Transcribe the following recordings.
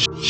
Shh.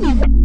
Mm-hmm.